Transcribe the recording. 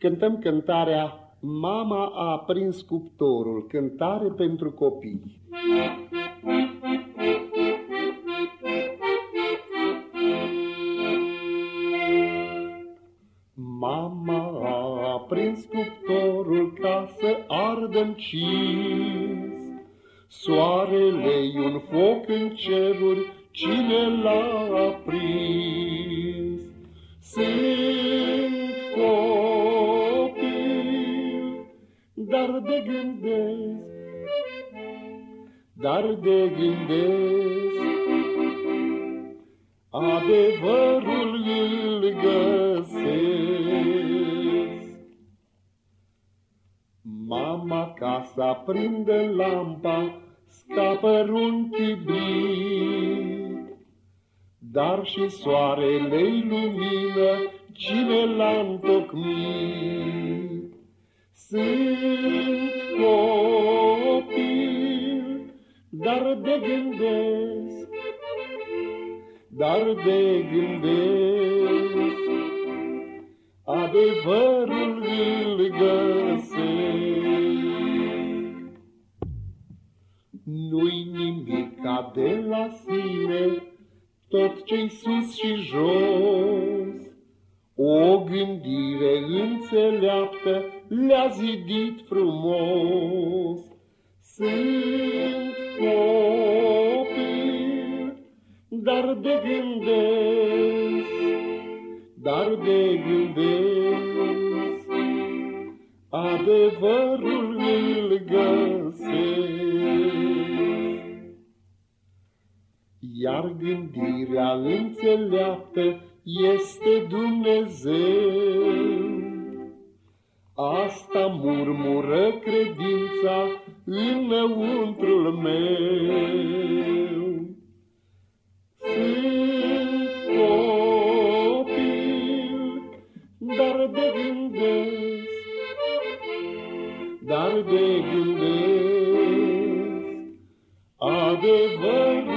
cântăm cântarea Mama a prins cuptorul, cântare pentru copii. Mama a prins cuptorul ca să ardă cins, Soarele un foc în ceruri, cine l-a aprins? Sunt de gândesc, dar de gândesc, adevărul îl găsesc. Mama casa prinde lampa, scapă un chibrit, dar și soarele-i lumină, cine l-a întocmit? Sunt copil, dar de gândesc, dar de gândesc, adevărul îl găsesc. Nu-i nimica de la sine, tot ce-i sus și jos. O gândire înțeleaptă le-a zidit frumos. Sunt copil, dar de gândesc, dar de gândesc, adevărul îl găsesc. Iar gândirea înțeleaptă este Dumnezeu. Asta murmură credința înăuntrul meu. Sunt copil, dar de gândesc, dar de gândesc, adevărul